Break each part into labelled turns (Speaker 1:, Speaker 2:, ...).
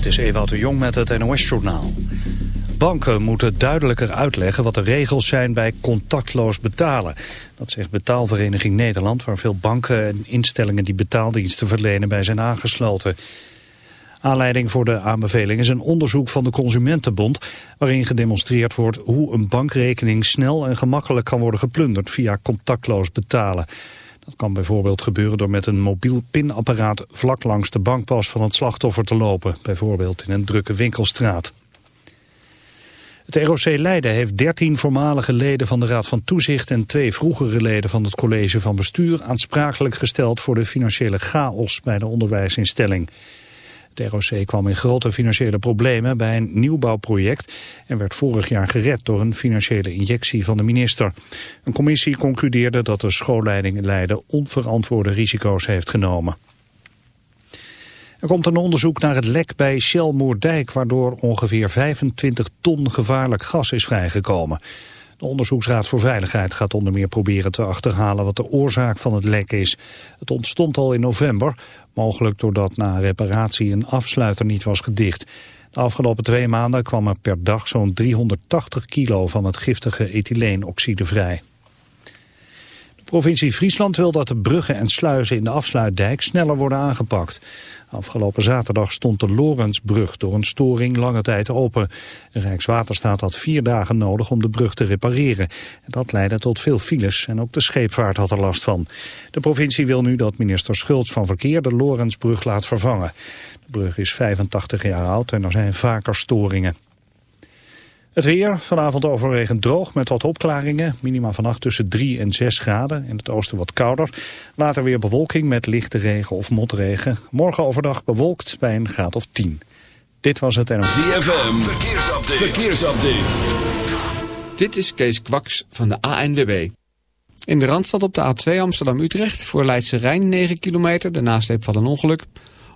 Speaker 1: Dit is Ewout de Jong met het NOS-journaal. Banken moeten duidelijker uitleggen wat de regels zijn bij contactloos betalen. Dat zegt Betaalvereniging Nederland, waar veel banken en instellingen die betaaldiensten verlenen bij zijn aangesloten. Aanleiding voor de aanbeveling is een onderzoek van de Consumentenbond... waarin gedemonstreerd wordt hoe een bankrekening snel en gemakkelijk kan worden geplunderd via contactloos betalen. Dat kan bijvoorbeeld gebeuren door met een mobiel pinapparaat vlak langs de bankpas van het slachtoffer te lopen, bijvoorbeeld in een drukke winkelstraat. Het ROC Leiden heeft 13 voormalige leden van de Raad van Toezicht en twee vroegere leden van het college van bestuur aansprakelijk gesteld voor de financiële chaos bij de onderwijsinstelling. Het ROC kwam in grote financiële problemen bij een nieuwbouwproject en werd vorig jaar gered door een financiële injectie van de minister. Een commissie concludeerde dat de schoolleiding in Leiden onverantwoorde risico's heeft genomen. Er komt een onderzoek naar het lek bij Shell Moerdijk... waardoor ongeveer 25 ton gevaarlijk gas is vrijgekomen. De Onderzoeksraad voor Veiligheid gaat onder meer proberen te achterhalen wat de oorzaak van het lek is. Het ontstond al in november, mogelijk doordat na reparatie een afsluiter niet was gedicht. De afgelopen twee maanden kwam er per dag zo'n 380 kilo van het giftige ethyleenoxide vrij. Provincie Friesland wil dat de bruggen en sluizen in de afsluitdijk sneller worden aangepakt. Afgelopen zaterdag stond de Lorensbrug door een storing lange tijd open. Rijkswaterstaat had vier dagen nodig om de brug te repareren. Dat leidde tot veel files en ook de scheepvaart had er last van. De provincie wil nu dat minister Schultz van Verkeer de Lorensbrug laat vervangen. De brug is 85 jaar oud en er zijn vaker storingen. Het weer, vanavond overwegend droog met wat opklaringen. Minima vannacht tussen 3 en 6 graden. In het oosten wat kouder. Later weer bewolking met lichte regen of motregen. Morgen overdag bewolkt bij een graad of 10. Dit was het NOS.
Speaker 2: ZFM, verkeersupdate. verkeersupdate.
Speaker 3: Dit is Kees Kwaks van de ANWB. In de Randstad op de A2 Amsterdam-Utrecht voor Leidse Rijn 9 kilometer. De nasleep van een ongeluk.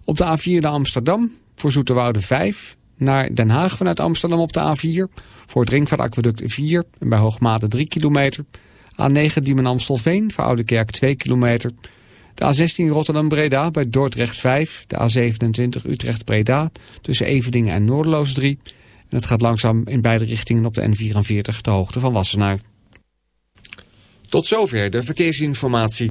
Speaker 3: Op de A4 naar Amsterdam voor Zoeterwoude 5 naar Den Haag vanuit Amsterdam op de A4. Voor het ringvaartaqueduct 4 en bij Hoogmate 3 kilometer. A9 Diemen Amstelveen voor Oudekerk 2 kilometer. De A16 Rotterdam-Breda bij Dordrecht 5. De A27 Utrecht-Breda tussen Eveningen en Noordeloos 3. En het gaat langzaam in beide richtingen op de N44 de hoogte van Wassenaar. Tot zover de verkeersinformatie.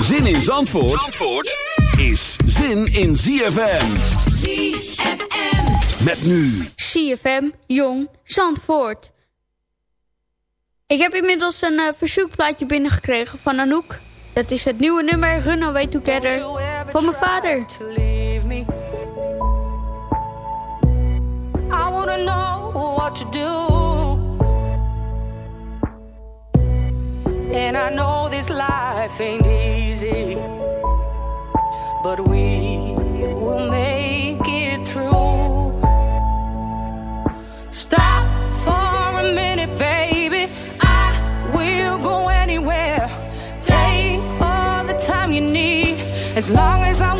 Speaker 2: Zin in Zandvoort, Zandvoort is zin in ZFM.
Speaker 4: ZFM.
Speaker 2: Met nu.
Speaker 5: CFM Jong Zandvoort. Ik heb inmiddels een uh, verzoekplaatje binnengekregen van Anouk. Dat is het nieuwe nummer Run Away Together van mijn vader.
Speaker 6: I wanna know what to do. And I know this life ain't easy, but we will make it through. Stop for a minute, baby. I will go anywhere. Take all the time you need. As long as I'm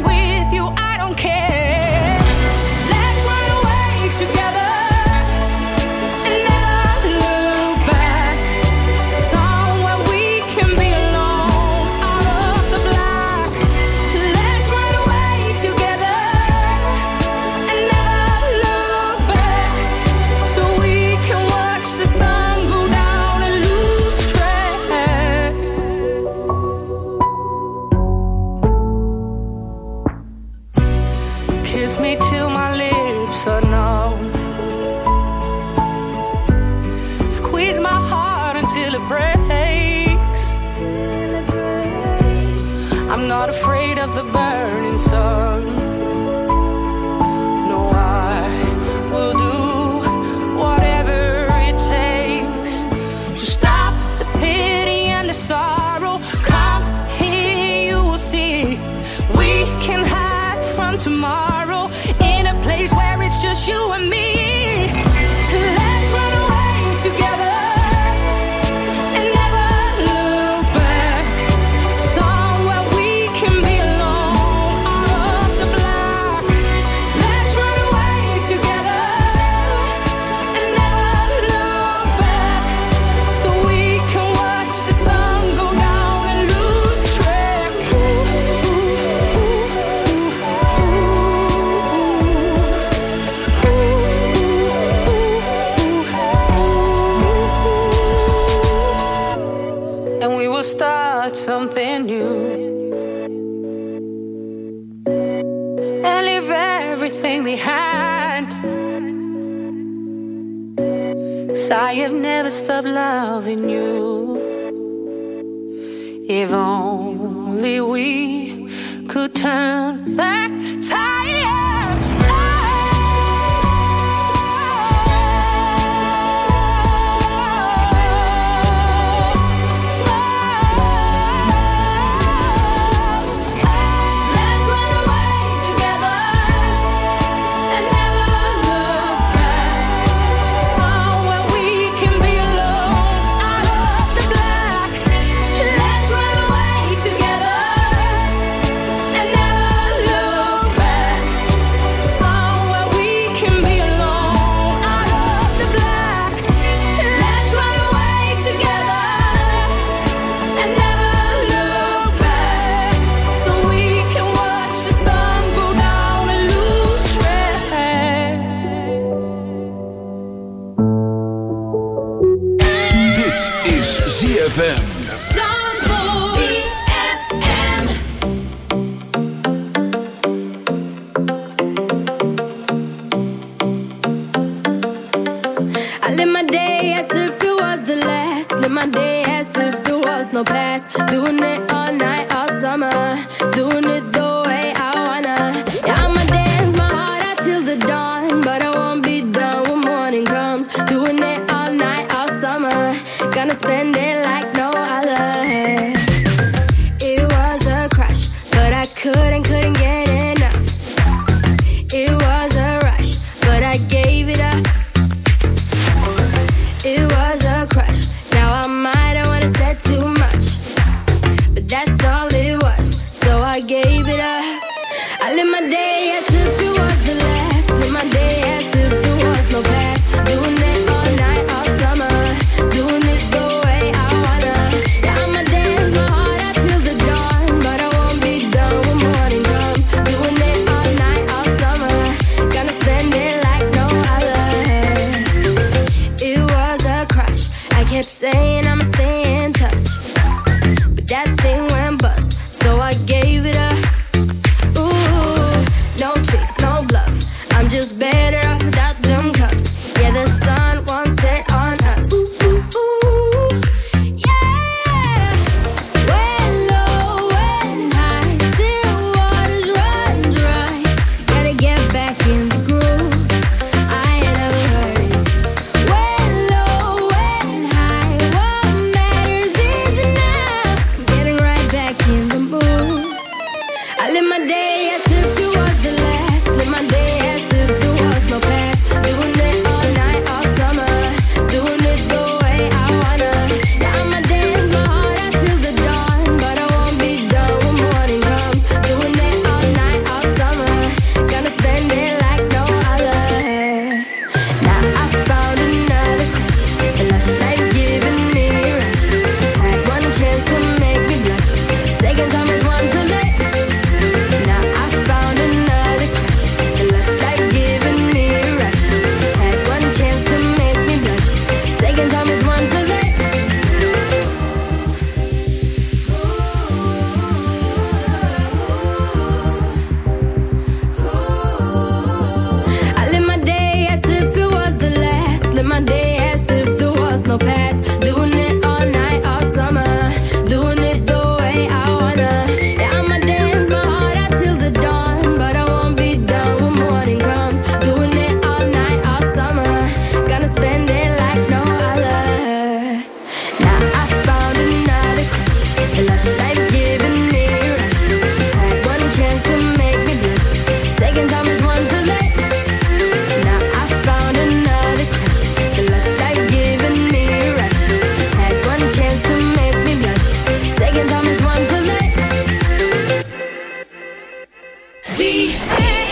Speaker 6: till it breaks. I'm not afraid of the burning sun. See.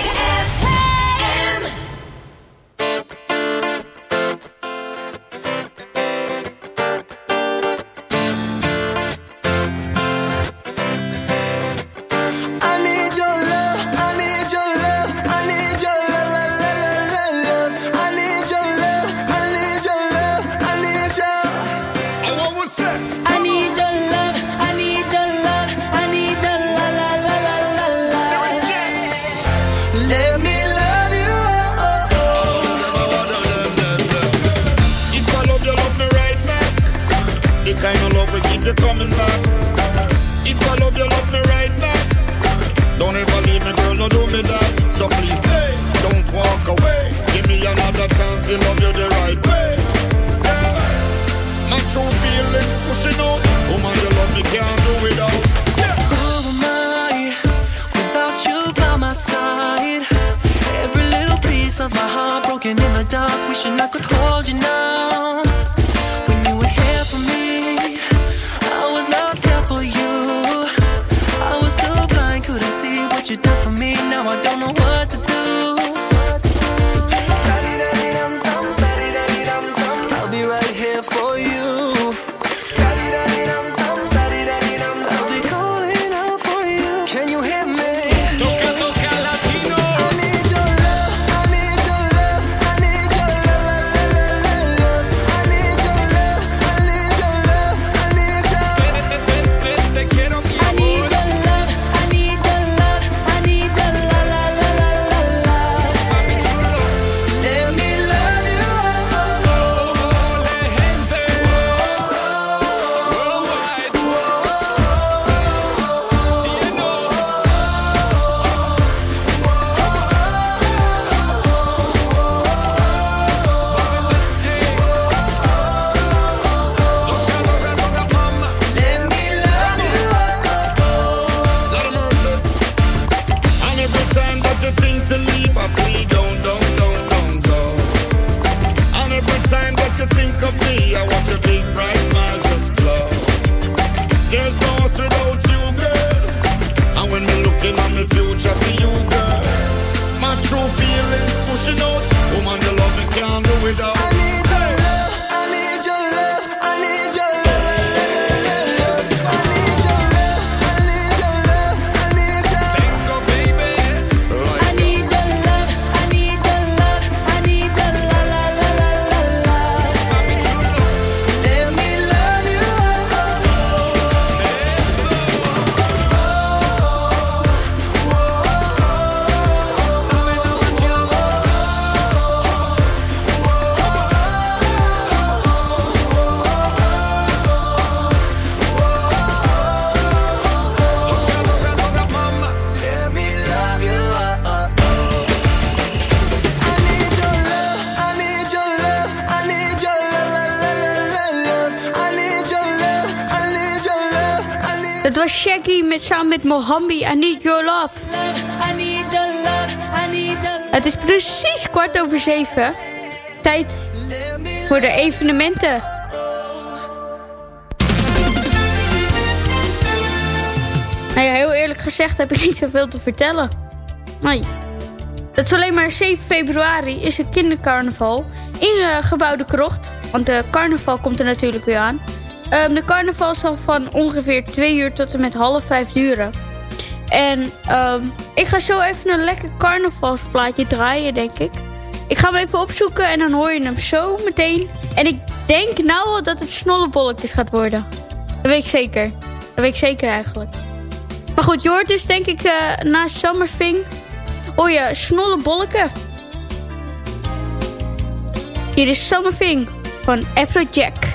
Speaker 7: met Mohambi, I Need Your Love. Het is precies kwart over zeven. Tijd voor de evenementen. Nou ja, heel eerlijk gezegd heb ik niet zoveel te vertellen. Nee. Het is alleen maar 7 februari is een kindercarnaval in gebouwde krocht. Want de carnaval komt er natuurlijk weer aan. Ehm, de carnaval zal van ongeveer 2 uur tot en met half 5 duren. En ehm, ik ga zo even een lekker carnavalsplaatje draaien, denk ik. Ik ga hem even opzoeken en dan hoor je hem zo meteen. En ik denk nou al dat het snollebolletjes gaat worden. Dat weet ik zeker. Dat weet ik zeker eigenlijk. Maar goed, je hoort dus denk ik eh, uh, naast Summerfing... Oh ja, snollebolken. Hier is Summerfing van Afrojack.
Speaker 8: Jack.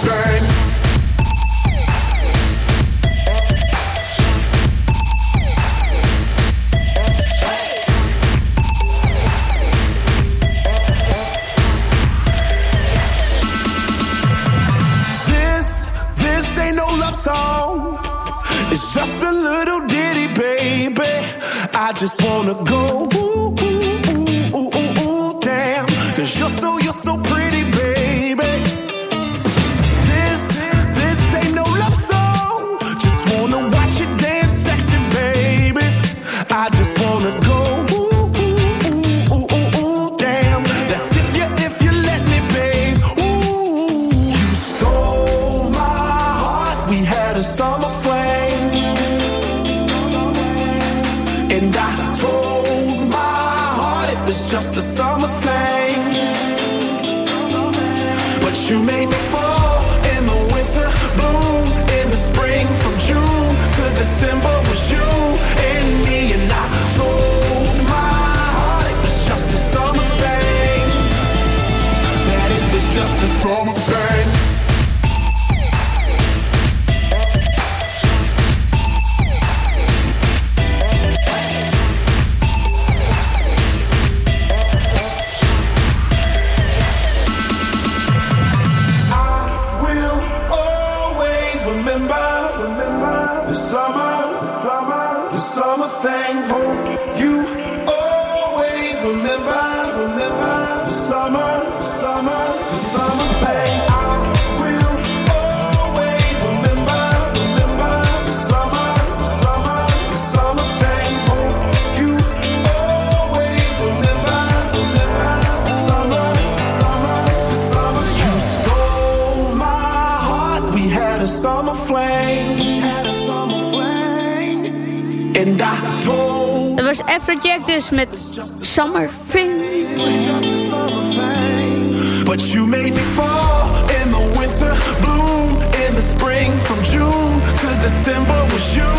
Speaker 8: I just wanna go had a summer flame. Had a summer flame. And I told
Speaker 5: Dat was Afrojack dus met Summer Thing.
Speaker 8: it was just a summer thing. But you made me fall in the winter, bloom in the spring. From June to December was you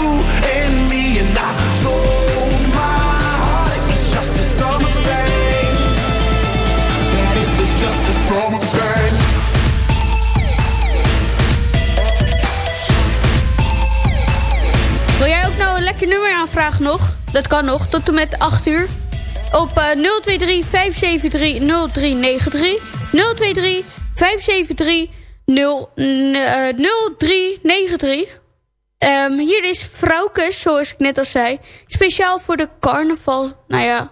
Speaker 8: and me.
Speaker 5: Lekker nummer nog? Dat kan nog, tot en met 8 uur. Op eh 023 573 0393. 023 573 0, eh, 0393. Ehm, hier is Vrouwkes, zoals ik net al zei. Speciaal voor de carnaval, nou ja,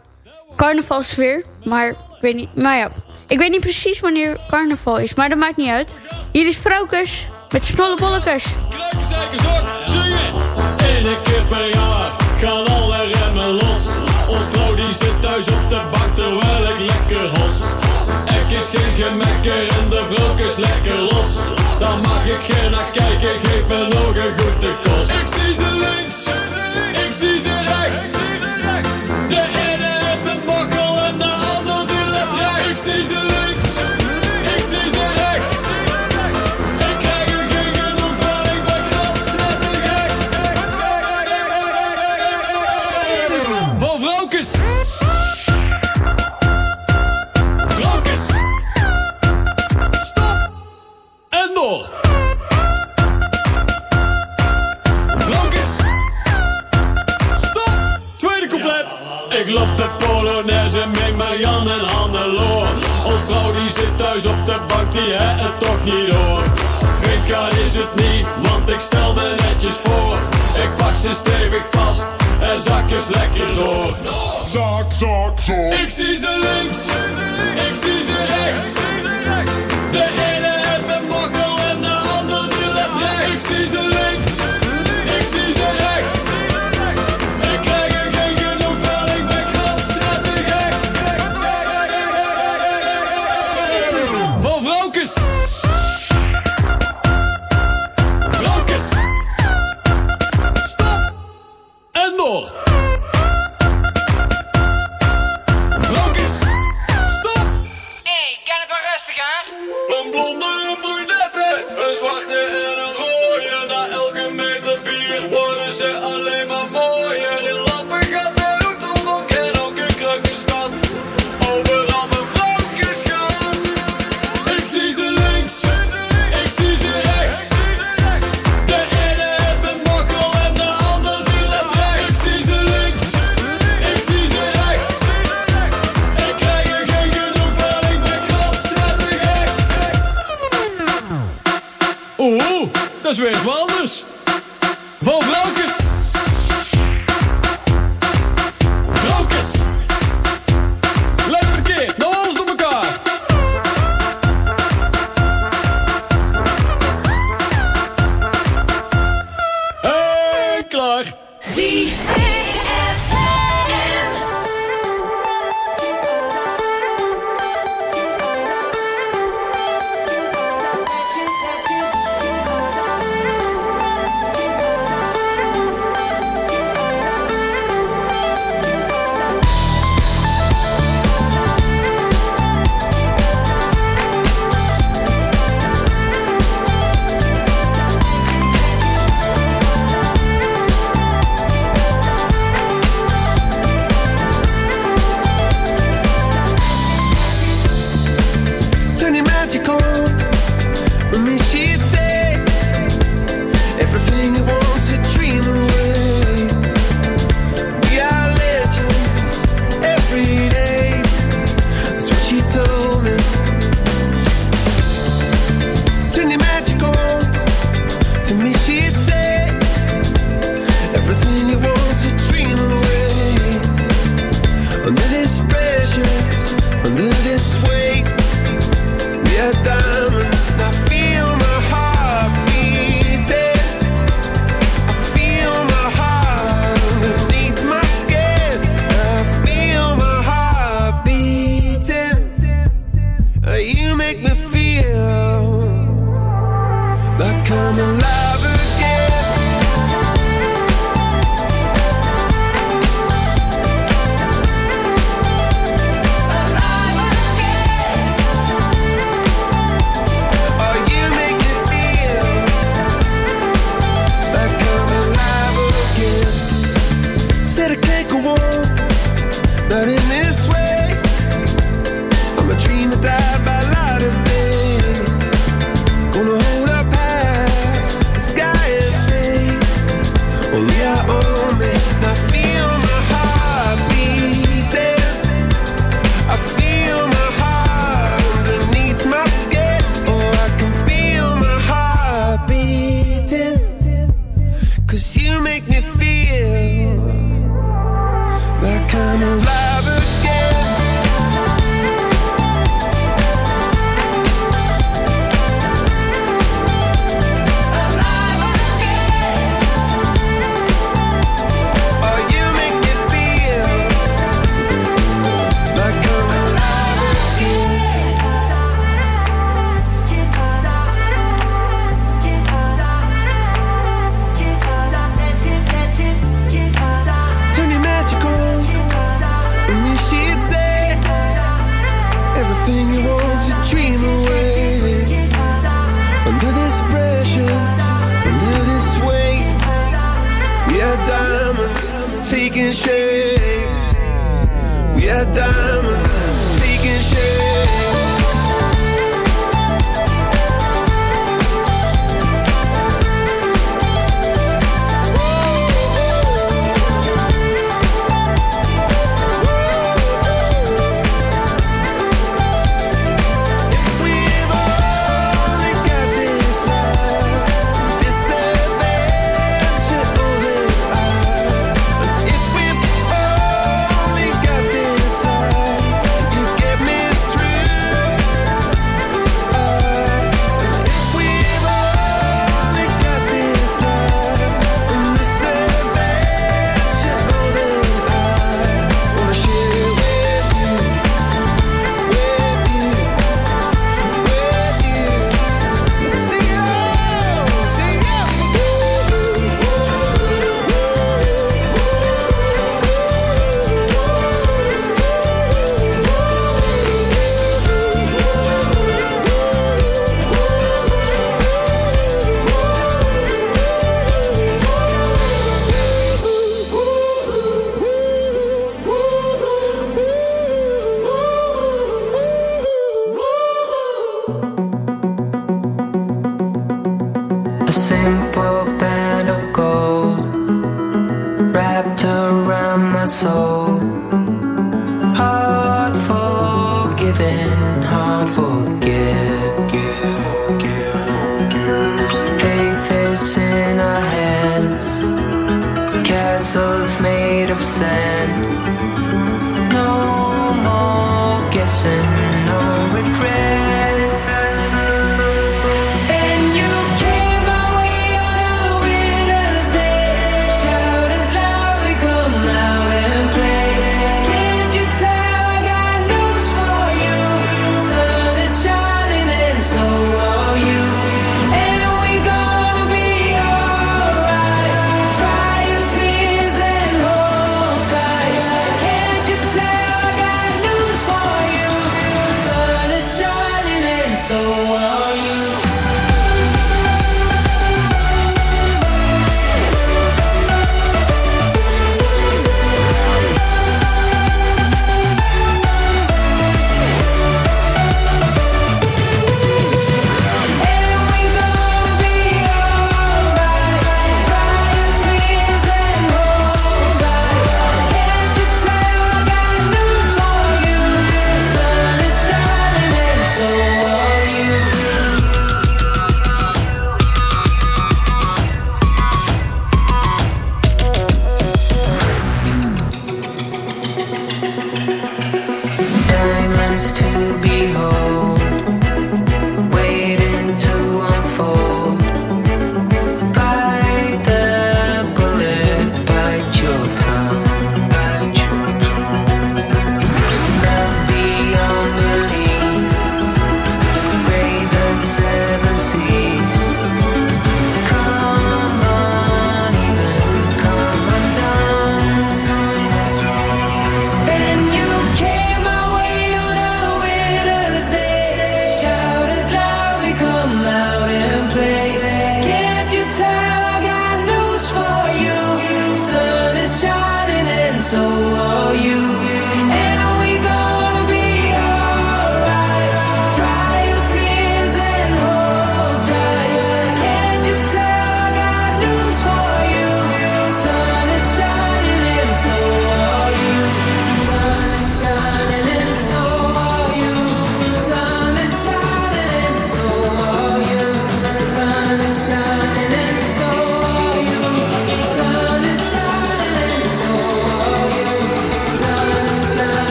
Speaker 5: carnavalsfeer. Maar ik weet niet, maar ja. Ik weet niet precies wanneer carnaval is, maar dat maakt niet uit. Hier is Vrouwkes met snollebollekes.
Speaker 9: Zeker ook, zingen. Eén keer per jaar gaan alle remmen los. Ons vrouw die zit thuis op de bank terwijl ik lekker hos. Ik is geen gemekker en de vrouw is lekker los. Daar mag ik geen naar kijken, geef me nog een goede kost. Ze Ik loop de Polonaise met Marianne en Hannelore. Ons vrouw die zit thuis op de bank, die het het toch niet door. Gaan is het niet, want ik stel me netjes voor. Ik pak ze stevig vast en zak eens lekker door. Zak, zak, zak. Ik zie ze links, ik zie ze rechts. De ene heeft een mokkel en de ander die let rechts. Ik zie ze links,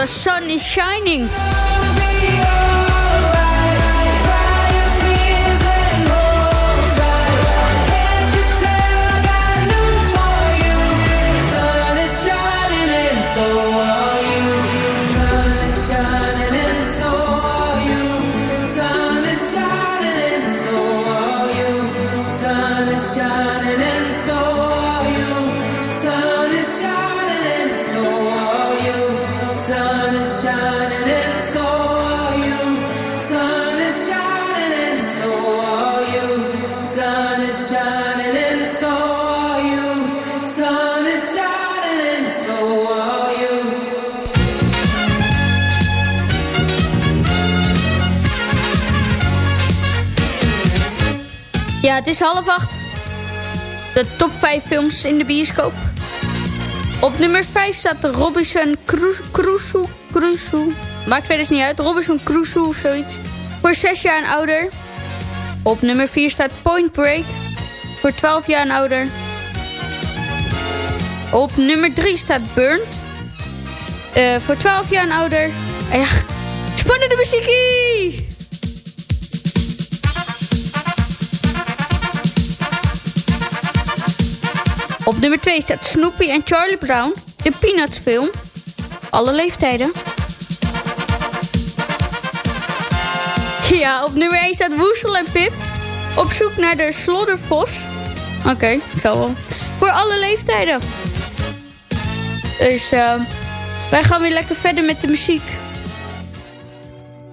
Speaker 8: the
Speaker 5: sun is shining.
Speaker 7: het is half acht. De top 5 films in de bioscoop. Op nummer 5 staat Robinson Crusoe. Crusoe. Maakt verder niet uit. Robinson Crusoe of zoiets. Voor 6 jaar en ouder. Op nummer 4 staat Point Break. Voor 12 jaar en ouder. Op nummer 3 staat Burnt. Eh, voor 12 jaar en ouder. Ah ja, spannende muziekie! Op nummer 2 staat Snoopy en Charlie Brown, de Peanuts film. Alle leeftijden. Ja, op nummer 1 staat Woesel en Pip. Op zoek naar de Sloddervos. Oké, okay, zo wel.
Speaker 10: Voor alle leeftijden. Dus eh, wij gaan weer lekker verder met de muziek.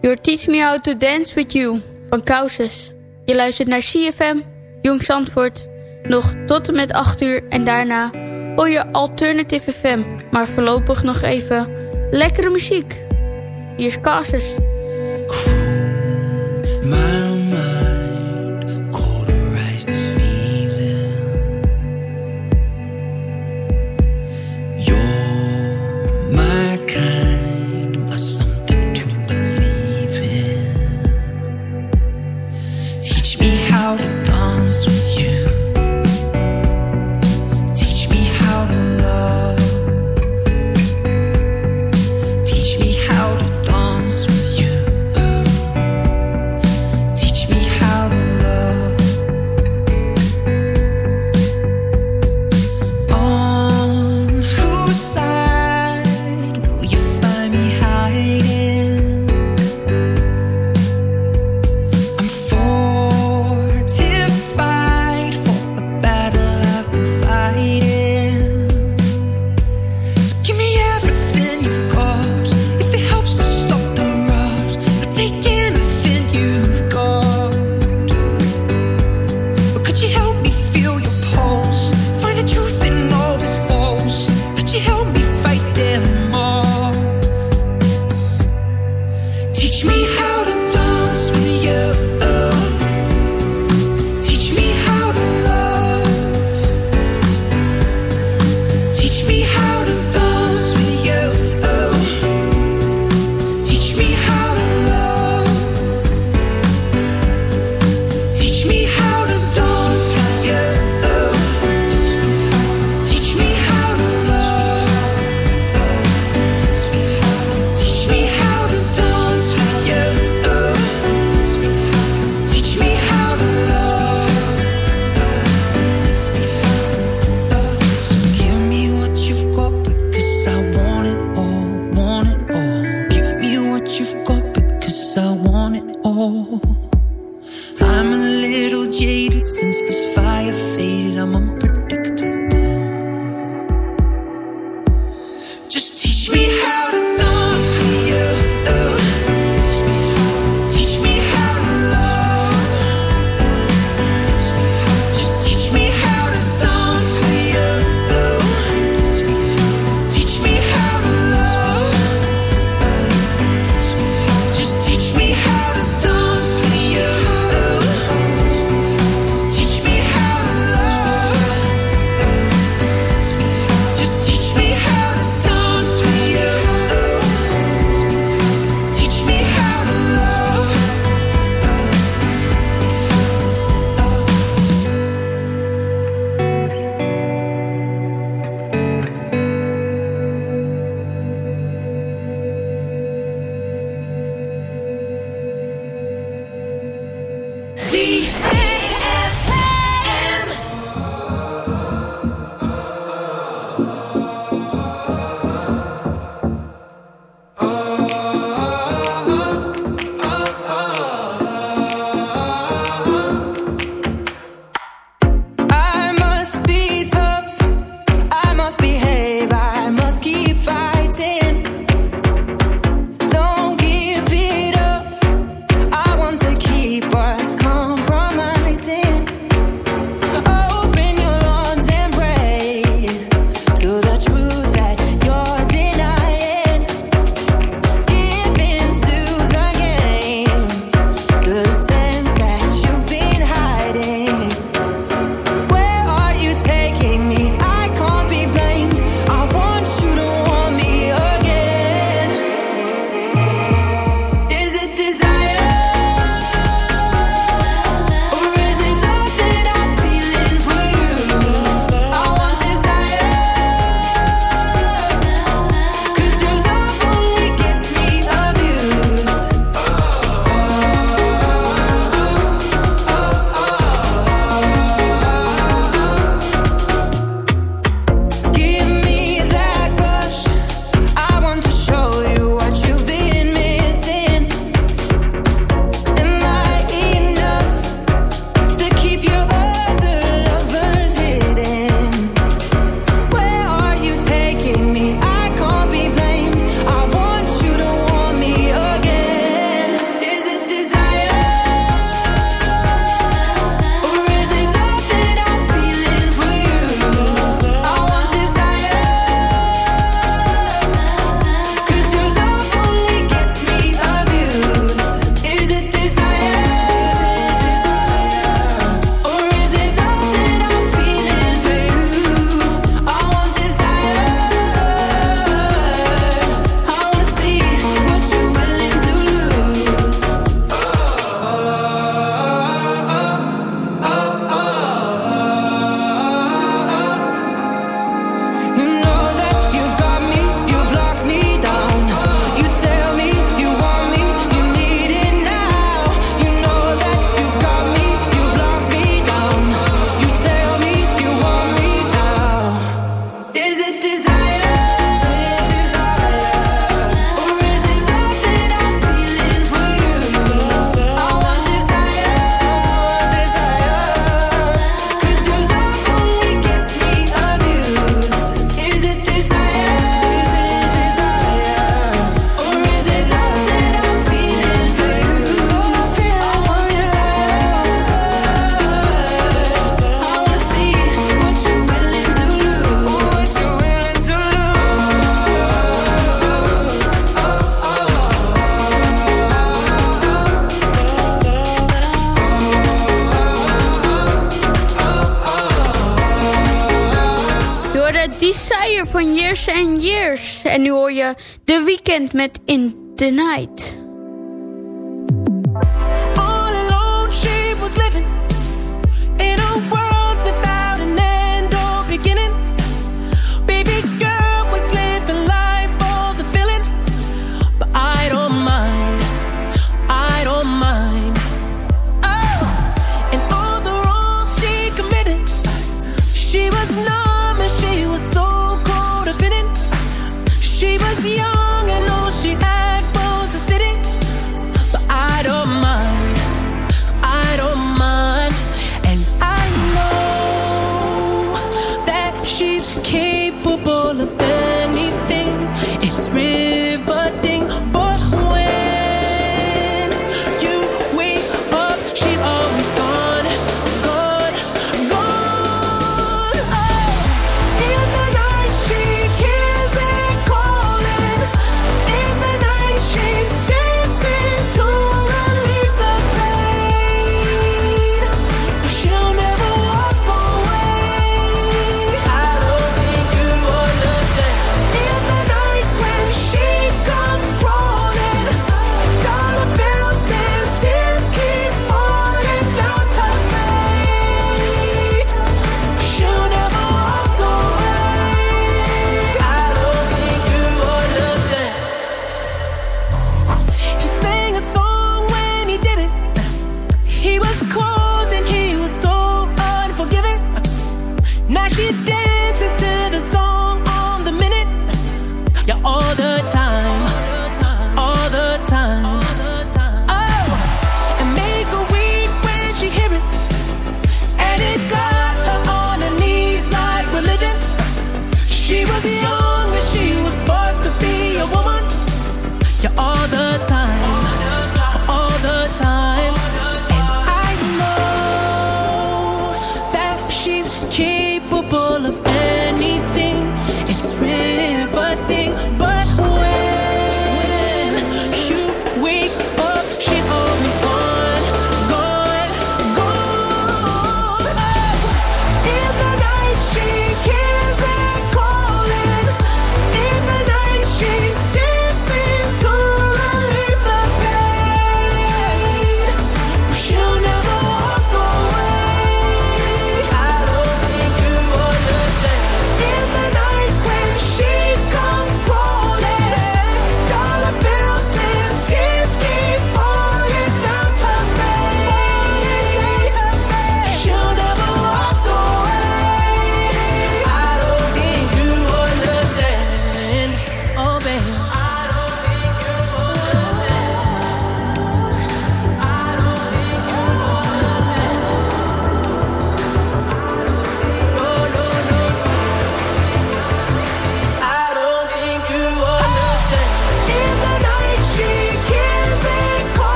Speaker 10: Your Teach Me How to Dance With You van Kausas. Je luistert naar CFM, Jong Zandvoort nog tot en met 8 uur en daarna hoor je Alternative FM. Maar voorlopig nog even lekkere muziek. Hier is
Speaker 5: Casus. The Weeknd met In The Night.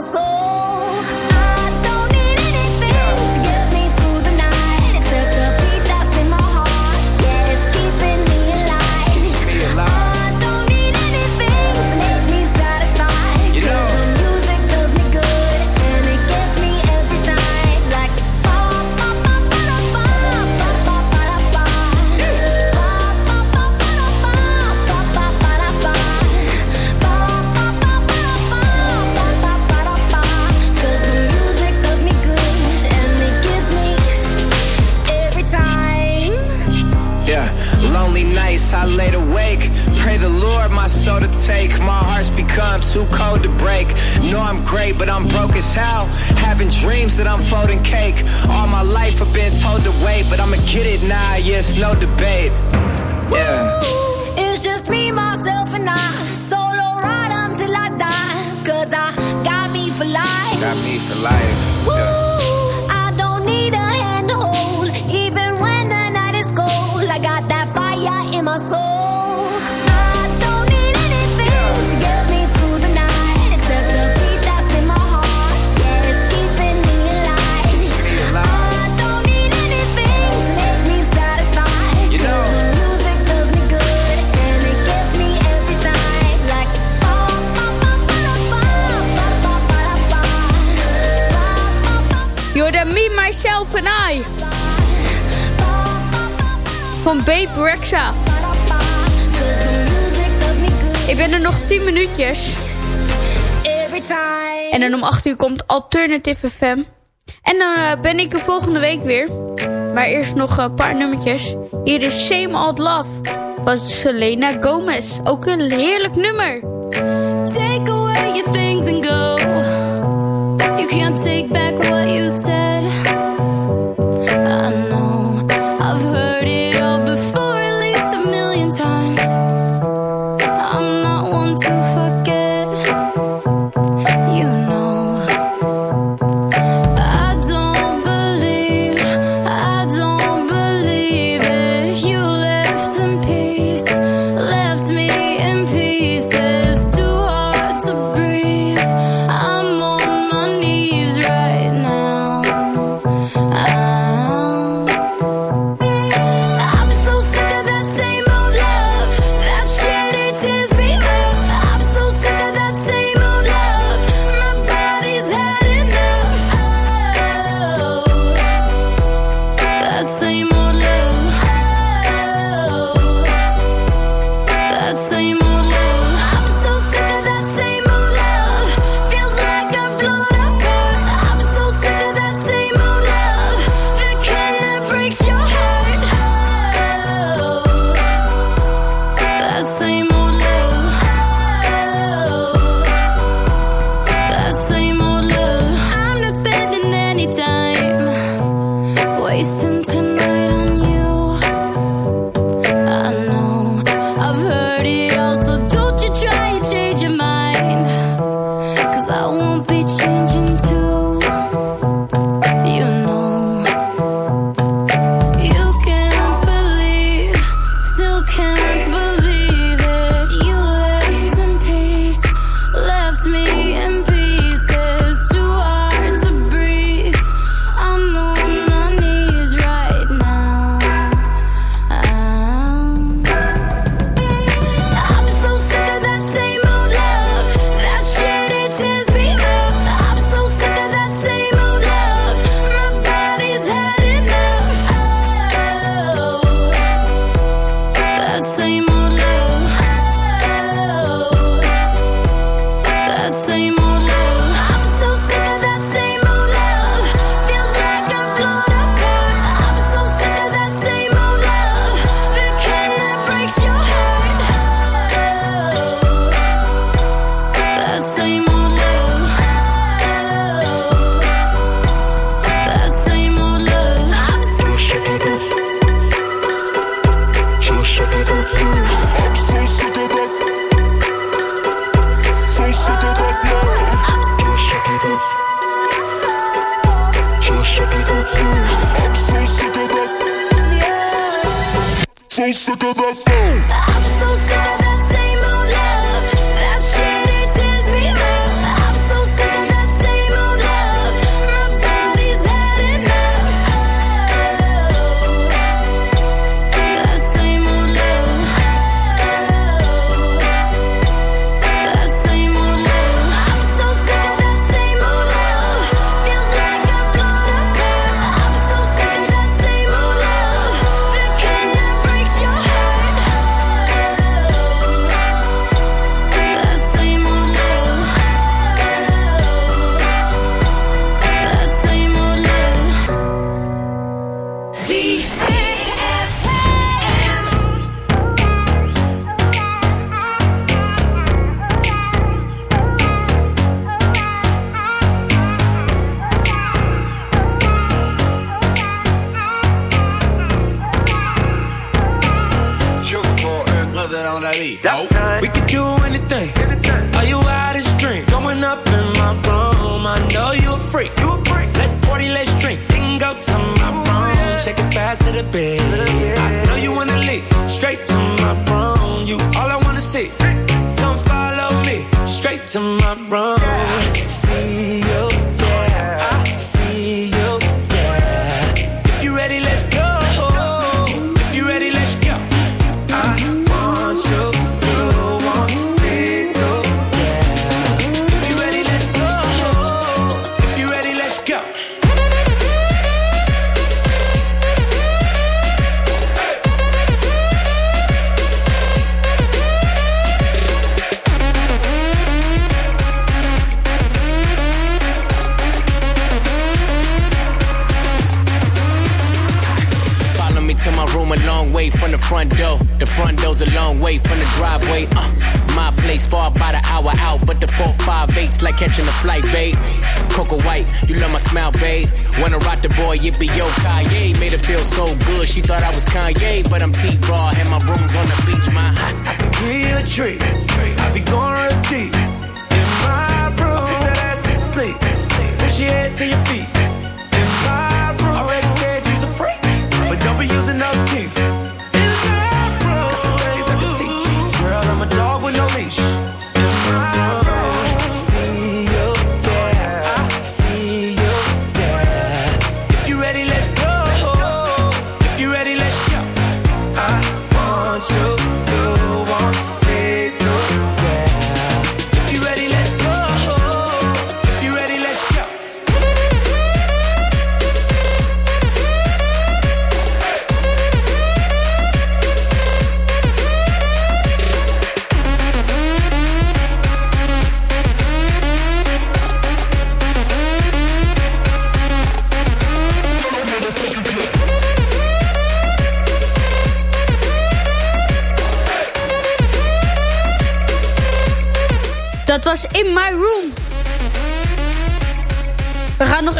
Speaker 11: My soul.
Speaker 5: Alternative FM. En dan eh, ben ik er volgende week weer. Maar eerst nog een paar nummertjes. Hier is Same Old Love van Selena Gomez. Ook een heerlijk nummer.
Speaker 8: We could do anything. Are you out this drink? Going up in my room. I know you a freak. Let's party, let's drink. Then go to my room. Shake it fast to the bed. I know you wanna leave. Straight to my room. You all I wanna see. Come follow me. Straight to my room.
Speaker 12: Catching a flight, babe. Coco White, you love my smile, babe. Wanna rock the boy, it be yo Kanye. Made her feel so good, she thought I was Kanye, but I'm T-Raw, and my room's on the beach, my.
Speaker 8: Hot, give you a treat. I be going real deep. In my room. Put that ass to sleep. Push your head to your feet. In my room. Already said you's a freak. But don't be using no teeth.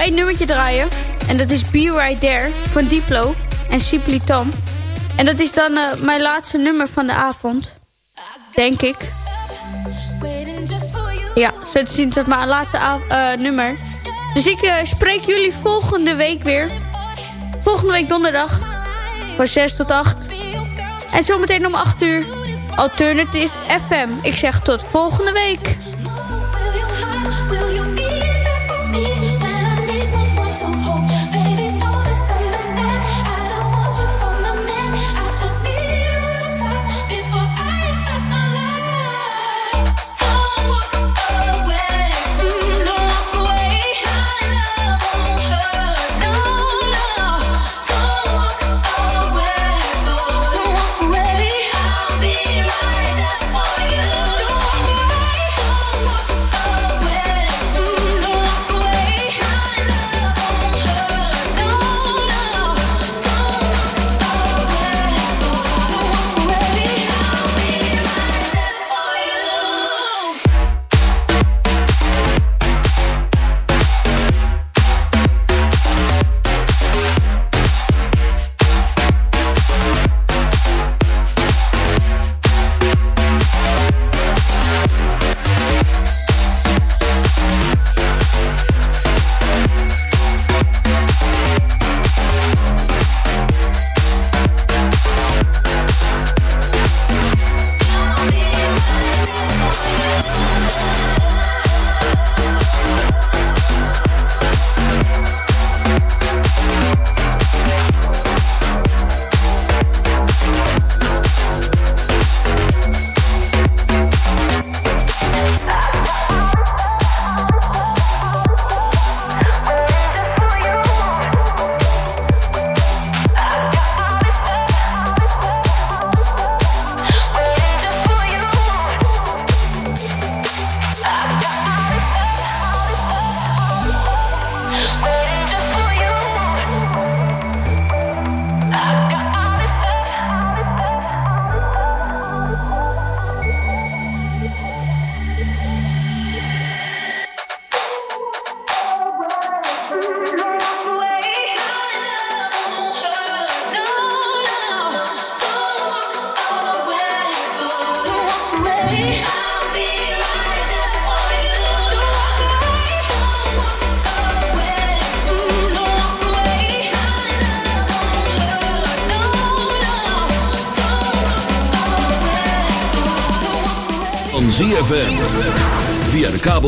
Speaker 11: Één nummertje draaien. En dat is Be Right There van Diplo en Simply Tom. En dat is dan eh, mijn laatste nummer van de avond. Denk ik. Ja, zo te zien dat mijn laatste eh, nummer. Dus ik eh, spreek jullie volgende week weer. Volgende week donderdag. Van 6 tot 8. En zometeen om 8 uur. Alternative FM. Ik zeg tot volgende week.